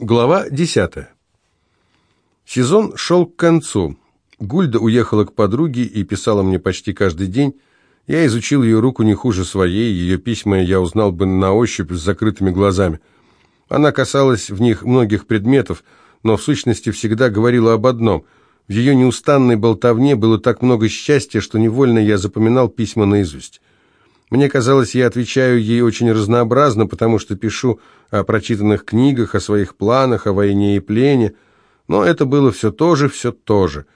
Глава 10. Сезон шел к концу. Гульда уехала к подруге и писала мне почти каждый день. Я изучил ее руку не хуже своей, ее письма я узнал бы на ощупь с закрытыми глазами. Она касалась в них многих предметов, но в сущности всегда говорила об одном. В ее неустанной болтовне было так много счастья, что невольно я запоминал письма наизусть. Мне казалось, я отвечаю ей очень разнообразно, потому что пишу о прочитанных книгах, о своих планах, о войне и плене, но это было все то же, все то же.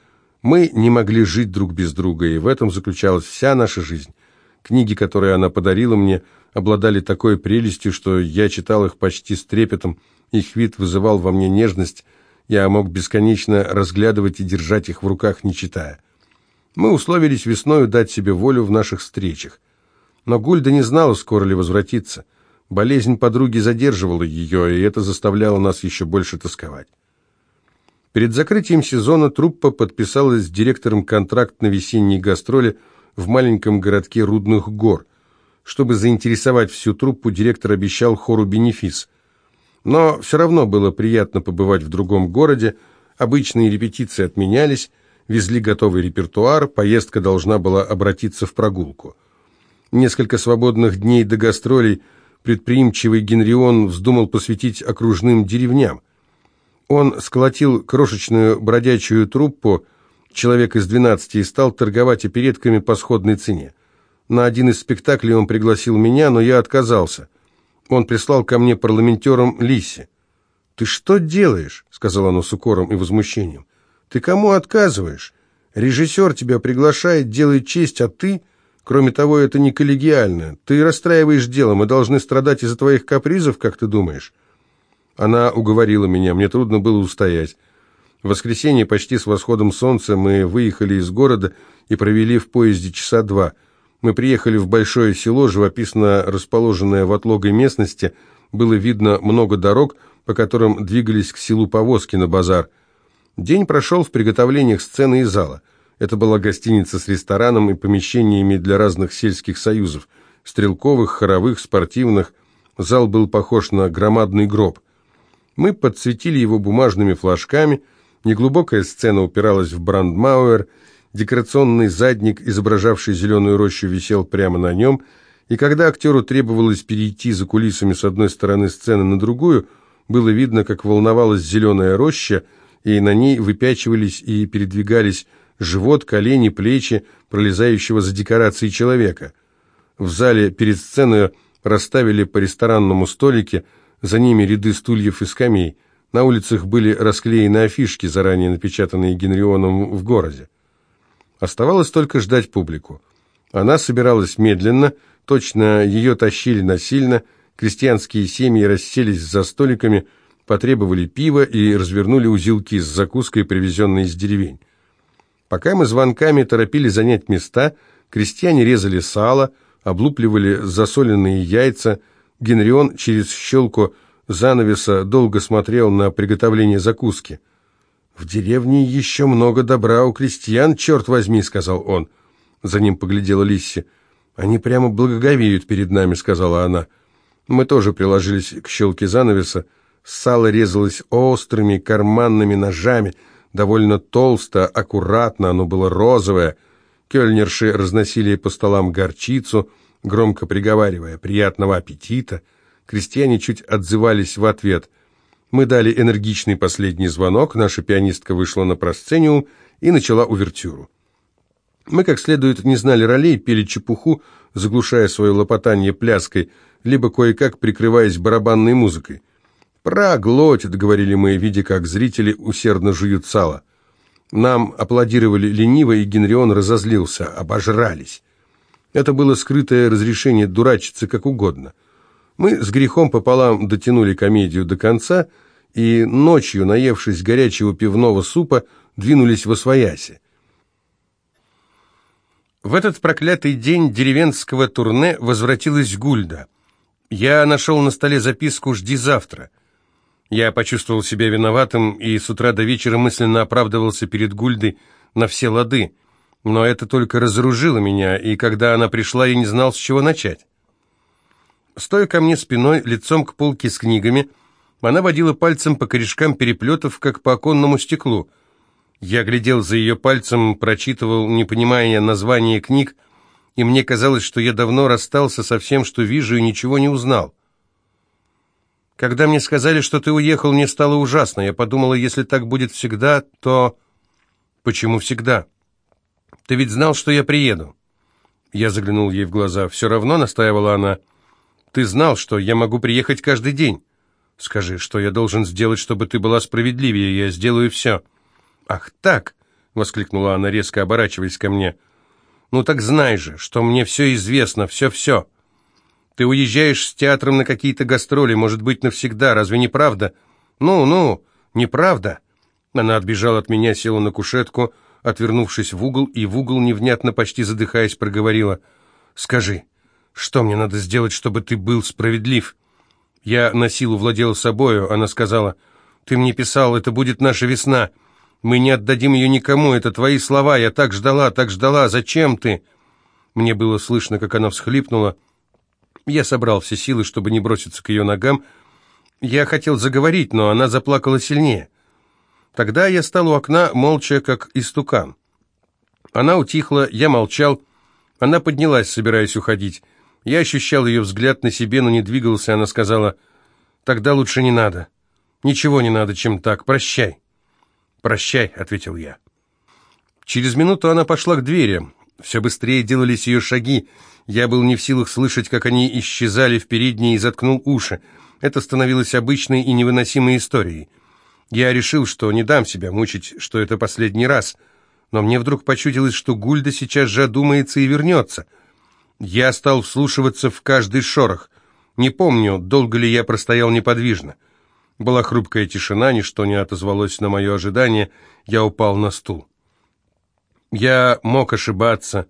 Мы не могли жить друг без друга, и в этом заключалась вся наша жизнь. Книги, которые она подарила мне, обладали такой прелестью, что я читал их почти с трепетом, их вид вызывал во мне нежность, я мог бесконечно разглядывать и держать их в руках, не читая. Мы условились весною дать себе волю в наших встречах. Но Гульда не знала, скоро ли возвратиться. Болезнь подруги задерживала ее, и это заставляло нас еще больше тосковать. Перед закрытием сезона труппа подписалась с директором контракт на весенние гастроли в маленьком городке Рудных гор. Чтобы заинтересовать всю труппу, директор обещал хору бенефис. Но все равно было приятно побывать в другом городе, обычные репетиции отменялись, везли готовый репертуар, поездка должна была обратиться в прогулку. Несколько свободных дней до гастролей предприимчивый Генрион вздумал посвятить окружным деревням. Он сколотил крошечную бродячую труппу, человек из двенадцати, и стал торговать оперетками по сходной цене. На один из спектаклей он пригласил меня, но я отказался. Он прислал ко мне парламентером Лиси. «Ты что делаешь?» — сказала она с укором и возмущением. «Ты кому отказываешь? Режиссер тебя приглашает, делает честь, а ты...» Кроме того, это не коллегиально. Ты расстраиваешь дело, мы должны страдать из-за твоих капризов, как ты думаешь?» Она уговорила меня, мне трудно было устоять. В воскресенье почти с восходом солнца мы выехали из города и провели в поезде часа два. Мы приехали в большое село, живописно расположенное в отлогой местности. Было видно много дорог, по которым двигались к селу повозки на базар. День прошел в приготовлениях сцены и зала. Это была гостиница с рестораном и помещениями для разных сельских союзов, стрелковых, хоровых, спортивных. Зал был похож на громадный гроб. Мы подсветили его бумажными флажками, неглубокая сцена упиралась в брандмауэр, декорационный задник, изображавший зеленую рощу, висел прямо на нем, и когда актеру требовалось перейти за кулисами с одной стороны сцены на другую, было видно, как волновалась зеленая роща, и на ней выпячивались и передвигались живот, колени, плечи, пролезающего за декорацией человека. В зале перед сценой расставили по ресторанному столике, за ними ряды стульев и скамей. На улицах были расклеены афишки, заранее напечатанные Генрионом в городе. Оставалось только ждать публику. Она собиралась медленно, точно ее тащили насильно, крестьянские семьи расселись за столиками, потребовали пива и развернули узелки с закуской, привезенной из деревень. Пока мы звонками торопили занять места, крестьяне резали сало, облупливали засоленные яйца. Генрион через щелку занавеса долго смотрел на приготовление закуски. «В деревне еще много добра у крестьян, черт возьми», — сказал он. За ним поглядела Лисси. «Они прямо благоговеют перед нами», — сказала она. Мы тоже приложились к щелке занавеса. Сало резалось острыми карманными ножами — довольно толсто, аккуратно, оно было розовое. Кёльнерши разносили по столам горчицу, громко приговаривая «приятного аппетита». Крестьяне чуть отзывались в ответ. Мы дали энергичный последний звонок, наша пианистка вышла на просцениум и начала увертюру. Мы как следует не знали ролей, пели чепуху, заглушая свое лопотание пляской, либо кое-как прикрываясь барабанной музыкой. «Проглотит», — говорили мы, видя, как зрители усердно жуют сало. Нам аплодировали лениво, и Генрион разозлился, обожрались. Это было скрытое разрешение дурачиться как угодно. Мы с грехом пополам дотянули комедию до конца, и ночью, наевшись горячего пивного супа, двинулись во свояси. В этот проклятый день деревенского турне возвратилась Гульда. Я нашел на столе записку «Жди завтра». Я почувствовал себя виноватым и с утра до вечера мысленно оправдывался перед Гульдой на все лады. Но это только разоружило меня, и когда она пришла, я не знал, с чего начать. Стоя ко мне спиной, лицом к полке с книгами, Она водила пальцем по корешкам переплетов, как по оконному стеклу. Я глядел за ее пальцем, прочитывал, не понимая названия книг, и мне казалось, что я давно расстался со всем, что вижу, и ничего не узнал. Когда мне сказали, что ты уехал, мне стало ужасно. Я подумала, если так будет всегда, то... Почему всегда? Ты ведь знал, что я приеду. Я заглянул ей в глаза. Все равно, настаивала она. Ты знал, что я могу приехать каждый день. Скажи, что я должен сделать, чтобы ты была справедливее, я сделаю все. Ах так, воскликнула она, резко оборачиваясь ко мне. Ну так знай же, что мне все известно, все-все. Ты уезжаешь с театром на какие-то гастроли, может быть, навсегда, разве не правда? Ну, ну, неправда. Она отбежала от меня, села на кушетку, отвернувшись в угол, и в угол, невнятно, почти задыхаясь, проговорила. «Скажи, что мне надо сделать, чтобы ты был справедлив?» Я на силу владела собою, она сказала. «Ты мне писал, это будет наша весна. Мы не отдадим ее никому, это твои слова, я так ждала, так ждала, зачем ты?» Мне было слышно, как она всхлипнула. Я собрал все силы, чтобы не броситься к ее ногам. Я хотел заговорить, но она заплакала сильнее. Тогда я стал у окна, молча, как истукан. Она утихла, я молчал. Она поднялась, собираясь уходить. Я ощущал ее взгляд на себе, но не двигался. Она сказала, «Тогда лучше не надо. Ничего не надо, чем так. Прощай». «Прощай», — ответил я. Через минуту она пошла к двери. Все быстрее делались ее шаги. Я был не в силах слышать, как они исчезали в передней и заткнул уши. Это становилось обычной и невыносимой историей. Я решил, что не дам себя мучить, что это последний раз. Но мне вдруг почудилось, что Гульда сейчас же одумается и вернется. Я стал вслушиваться в каждый шорох. Не помню, долго ли я простоял неподвижно. Была хрупкая тишина, ничто не отозвалось на мое ожидание. Я упал на стул. Я мог ошибаться,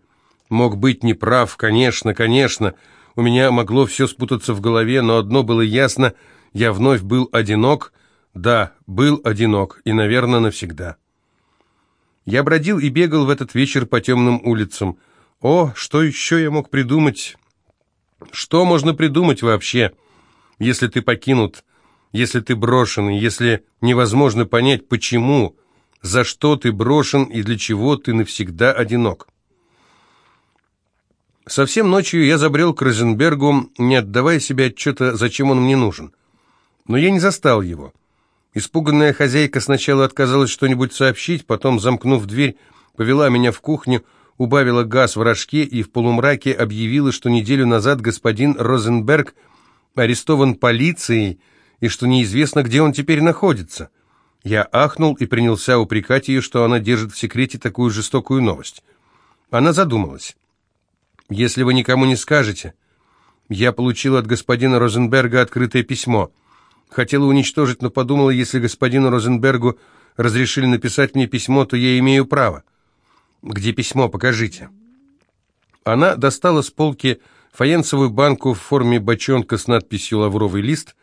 мог быть неправ, конечно, конечно. У меня могло все спутаться в голове, но одно было ясно — я вновь был одинок, да, был одинок, и, наверное, навсегда. Я бродил и бегал в этот вечер по темным улицам. О, что еще я мог придумать? Что можно придумать вообще, если ты покинут, если ты брошен, если невозможно понять, почему, за что ты брошен и для чего ты навсегда одинок? Совсем ночью я забрел к Розенбергу, не отдавая себе отчета, зачем он мне нужен. Но я не застал его. Испуганная хозяйка сначала отказалась что-нибудь сообщить, потом, замкнув дверь, повела меня в кухню, убавила газ в рожке и в полумраке объявила, что неделю назад господин Розенберг арестован полицией и что неизвестно, где он теперь находится. Я ахнул и принялся упрекать ее, что она держит в секрете такую жестокую новость. Она задумалась. «Если вы никому не скажете...» Я получил от господина Розенберга открытое письмо – Хотела уничтожить, но подумала, если господину Розенбергу разрешили написать мне письмо, то я имею право. Где письмо? Покажите. Она достала с полки фаянсовую банку в форме бочонка с надписью «Лавровый лист»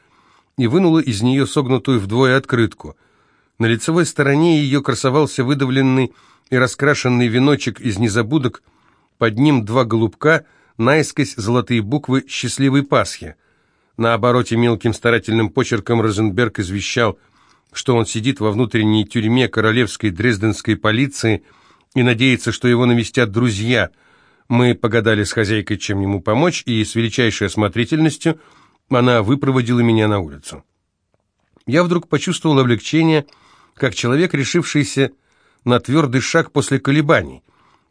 и вынула из нее согнутую вдвое открытку. На лицевой стороне ее красовался выдавленный и раскрашенный веночек из незабудок, под ним два голубка, наискось золотые буквы «Счастливой Пасхи». На обороте мелким старательным почерком Розенберг извещал, что он сидит во внутренней тюрьме королевской дрезденской полиции и надеется, что его навестят друзья. Мы погадали с хозяйкой, чем ему помочь, и с величайшей осмотрительностью она выпроводила меня на улицу. Я вдруг почувствовал облегчение, как человек, решившийся на твердый шаг после колебаний.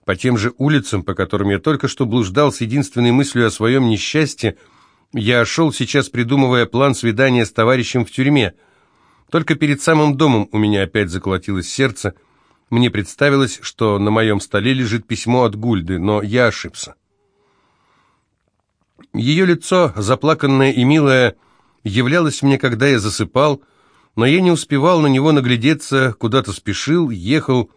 По тем же улицам, по которым я только что блуждал с единственной мыслью о своем несчастье, я шел сейчас, придумывая план свидания с товарищем в тюрьме. Только перед самым домом у меня опять заколотилось сердце. Мне представилось, что на моем столе лежит письмо от Гульды, но я ошибся. Ее лицо, заплаканное и милое, являлось мне, когда я засыпал, но я не успевал на него наглядеться, куда-то спешил, ехал,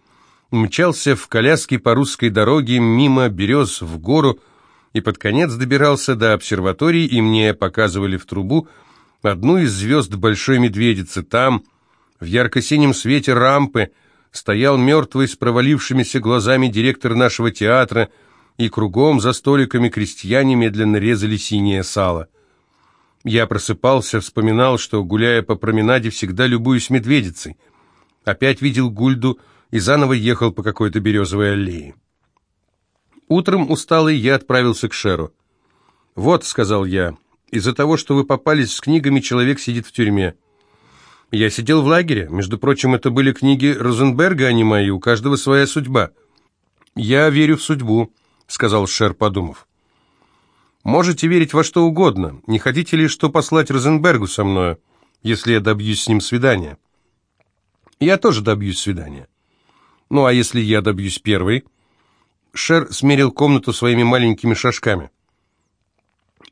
мчался в коляске по русской дороге мимо берез в гору, и под конец добирался до обсерватории, и мне показывали в трубу одну из звезд Большой Медведицы. Там, в ярко-синем свете рампы, стоял мертвый с провалившимися глазами директор нашего театра, и кругом за столиками крестьяне медленно резали синее сало. Я просыпался, вспоминал, что, гуляя по променаде, всегда любуюсь медведицей. Опять видел Гульду и заново ехал по какой-то березовой аллее. Утром усталый я отправился к Шеру. «Вот», — сказал я, — «из-за того, что вы попались с книгами, человек сидит в тюрьме». Я сидел в лагере. Между прочим, это были книги Розенберга, а не мои. У каждого своя судьба. «Я верю в судьбу», — сказал Шер, подумав. «Можете верить во что угодно. Не хотите ли что послать Розенбергу со мною, если я добьюсь с ним свидания?» «Я тоже добьюсь свидания». «Ну, а если я добьюсь первой?» Шер смерил комнату своими маленькими шажками.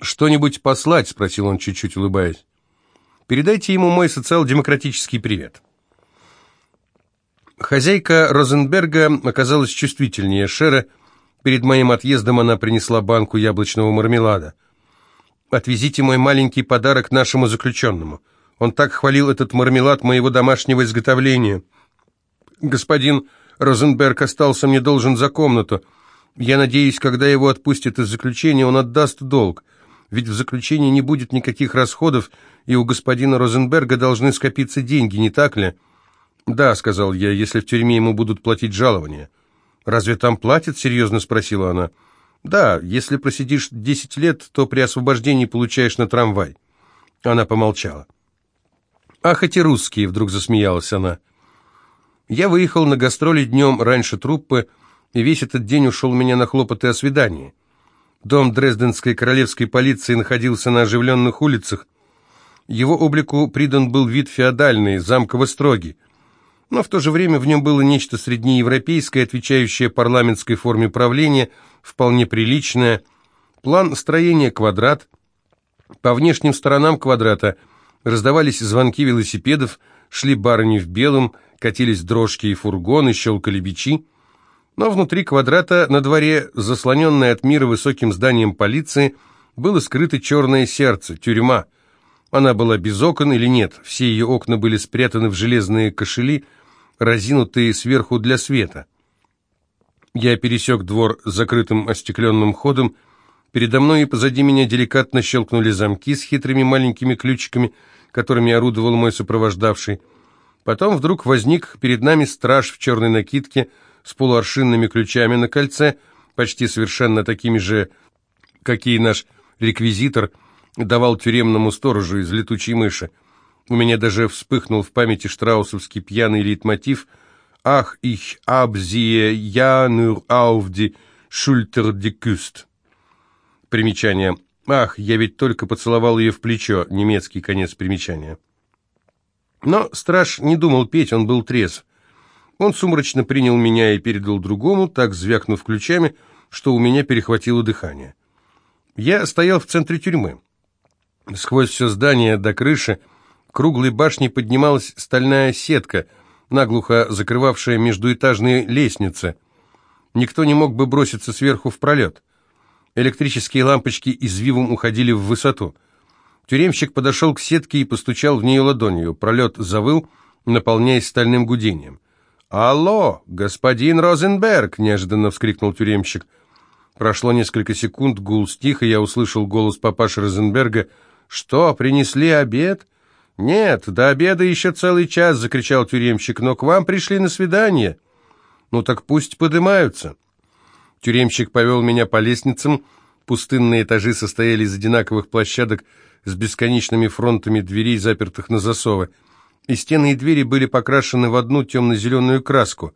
«Что-нибудь послать?» — спросил он, чуть-чуть улыбаясь. «Передайте ему мой социал-демократический привет». Хозяйка Розенберга оказалась чувствительнее Шера. Перед моим отъездом она принесла банку яблочного мармелада. «Отвезите мой маленький подарок нашему заключенному. Он так хвалил этот мармелад моего домашнего изготовления. Господин Розенберг остался мне должен за комнату. Я надеюсь, когда его отпустят из заключения, он отдаст долг ведь в заключении не будет никаких расходов, и у господина Розенберга должны скопиться деньги, не так ли? Да, сказал я, если в тюрьме ему будут платить жалования. Разве там платят? серьезно спросила она. Да, если просидишь десять лет, то при освобождении получаешь на трамвай. Она помолчала. Ах, эти русские, вдруг засмеялась она. Я выехал на гастроли днем раньше труппы, и весь этот день ушел у меня на хлопоты о свидании. Дом Дрезденской королевской полиции находился на оживленных улицах. Его облику придан был вид феодальный, замково-строгий. Но в то же время в нем было нечто среднеевропейское, отвечающее парламентской форме правления, вполне приличное. План строения квадрат. По внешним сторонам квадрата раздавались звонки велосипедов, шли барыни в белом, катились дрожки и фургоны, щелкали бичи. Но внутри квадрата, на дворе, заслоненное от мира высоким зданием полиции, было скрыто черное сердце, тюрьма. Она была без окон или нет, все ее окна были спрятаны в железные кошели, разинутые сверху для света. Я пересек двор закрытым остекленным ходом, передо мной и позади меня деликатно щелкнули замки с хитрыми маленькими ключиками, которыми орудовал мой сопровождавший. Потом вдруг возник перед нами страж в черной накидке, с полуаршинными ключами на кольце, почти совершенно такими же, какие наш реквизитор давал тюремному сторожу из летучей мыши. У меня даже вспыхнул в памяти штраусовский пьяный лейтмотив «Ах, ich abziehe ja nur auf die Schulter de Küst». Примечание «Ах, я ведь только поцеловал ее в плечо», немецкий конец примечания. Но страж не думал петь, он был трезв. Он сумрачно принял меня и передал другому, так звякнув ключами, что у меня перехватило дыхание. Я стоял в центре тюрьмы. Сквозь все здание до крыши круглой башни поднималась стальная сетка, наглухо закрывавшая междуэтажные лестницы. Никто не мог бы броситься сверху в пролет. Электрические лампочки извивом уходили в высоту. Тюремщик подошел к сетке и постучал в нее ладонью. Пролет завыл, наполняясь стальным гудением. «Алло, господин Розенберг!» – неожиданно вскрикнул тюремщик. Прошло несколько секунд, гул стих, и я услышал голос папаши Розенберга. «Что, принесли обед?» «Нет, до обеда еще целый час!» – закричал тюремщик. «Но к вам пришли на свидание!» «Ну так пусть подымаются!» Тюремщик повел меня по лестницам. Пустынные этажи состояли из одинаковых площадок с бесконечными фронтами дверей, запертых на засовы и стены и двери были покрашены в одну темно-зеленую краску.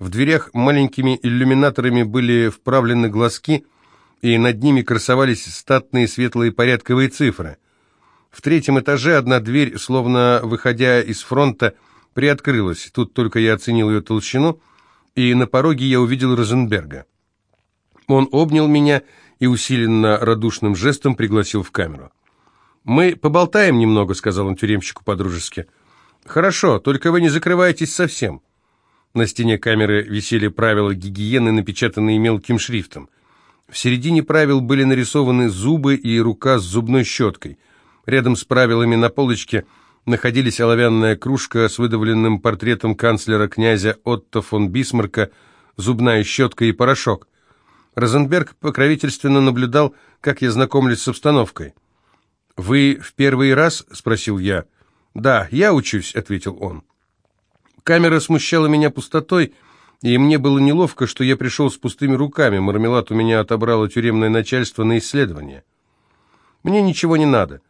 В дверях маленькими иллюминаторами были вправлены глазки, и над ними красовались статные светлые порядковые цифры. В третьем этаже одна дверь, словно выходя из фронта, приоткрылась. Тут только я оценил ее толщину, и на пороге я увидел Розенберга. Он обнял меня и усиленно радушным жестом пригласил в камеру. «Мы поболтаем немного», — сказал он тюремщику по-дружески. «Хорошо, только вы не закрывайтесь совсем». На стене камеры висели правила гигиены, напечатанные мелким шрифтом. В середине правил были нарисованы зубы и рука с зубной щеткой. Рядом с правилами на полочке находились оловянная кружка с выдавленным портретом канцлера князя Отто фон Бисмарка, зубная щетка и порошок. Розенберг покровительственно наблюдал, как я знакомлюсь с обстановкой. «Вы в первый раз?» — спросил я. «Да, я учусь», — ответил он. Камера смущала меня пустотой, и мне было неловко, что я пришел с пустыми руками. Мармелад у меня отобрало тюремное начальство на исследование. «Мне ничего не надо.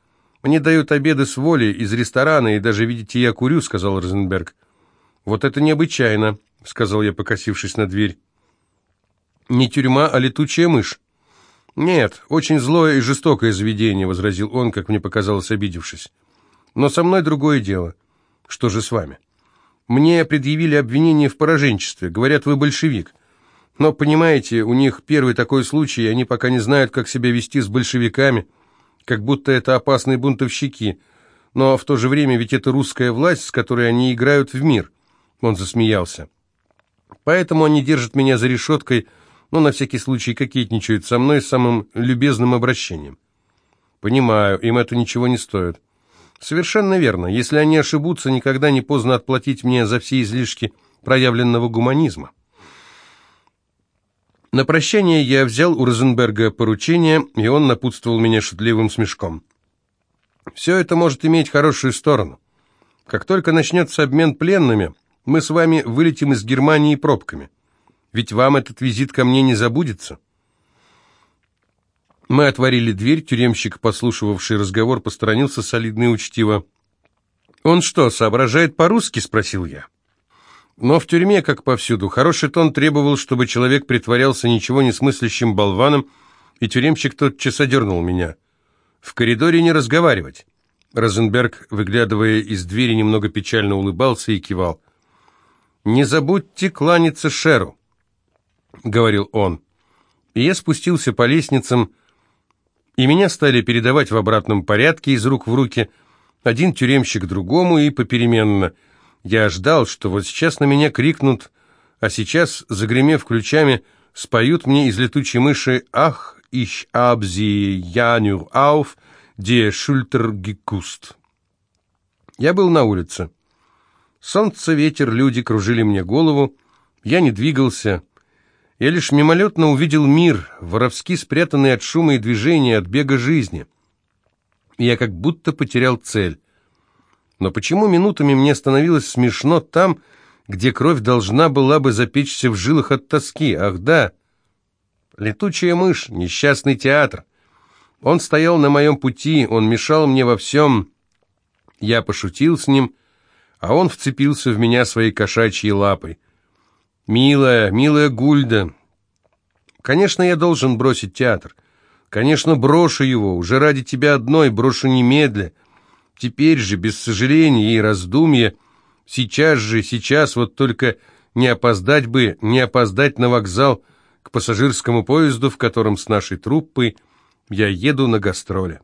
Мне дают обеды с воли из ресторана, и даже, видите, я курю», — сказал Розенберг. «Вот это необычайно», — сказал я, покосившись на дверь. «Не тюрьма, а летучая мышь». «Нет, очень злое и жестокое заведение», — возразил он, как мне показалось, обидевшись. «Но со мной другое дело. Что же с вами?» «Мне предъявили обвинение в пораженчестве. Говорят, вы большевик. Но, понимаете, у них первый такой случай, и они пока не знают, как себя вести с большевиками» как будто это опасные бунтовщики. Но в то же время ведь это русская власть, с которой они играют в мир. Он засмеялся. Поэтому они держат меня за решеткой, но на всякий случай кокетничают со мной самым любезным обращением. Понимаю, им это ничего не стоит. Совершенно верно. Если они ошибутся, никогда не поздно отплатить мне за все излишки проявленного гуманизма. На прощание я взял у Розенберга поручение, и он напутствовал меня шутливым смешком. «Все это может иметь хорошую сторону. Как только начнется обмен пленными, мы с вами вылетим из Германии пробками. Ведь вам этот визит ко мне не забудется». Мы отворили дверь, тюремщик, послушавший разговор, посторонился солидно и учтиво. «Он что, соображает по-русски?» — спросил я. Но в тюрьме, как повсюду, хороший тон требовал, чтобы человек притворялся ничего не смыслящим болваном, и тюремщик тотчас одернул меня. В коридоре не разговаривать. Розенберг, выглядывая из двери, немного печально улыбался и кивал. «Не забудьте кланяться Шеру», — говорил он. И я спустился по лестницам, и меня стали передавать в обратном порядке из рук в руки, один тюремщик другому и попеременно — я ждал, что вот сейчас на меня крикнут, а сейчас, загремев ключами, споют мне из летучей мыши «Ах, ich hab sie ja nur auf die Schulter gekust». Я был на улице. Солнце, ветер, люди кружили мне голову. Я не двигался. Я лишь мимолетно увидел мир, воровски спрятанный от шума и движения, от бега жизни. Я как будто потерял цель. Но почему минутами мне становилось смешно там, где кровь должна была бы запечься в жилах от тоски? Ах да, летучая мышь, несчастный театр. Он стоял на моем пути, он мешал мне во всем. Я пошутил с ним, а он вцепился в меня своей кошачьей лапой. «Милая, милая Гульда, конечно, я должен бросить театр. Конечно, брошу его, уже ради тебя одной, брошу немедля». Теперь же, без сожаления и раздумья, сейчас же, сейчас вот только не опоздать бы, не опоздать на вокзал к пассажирскому поезду, в котором с нашей труппой я еду на гастроли.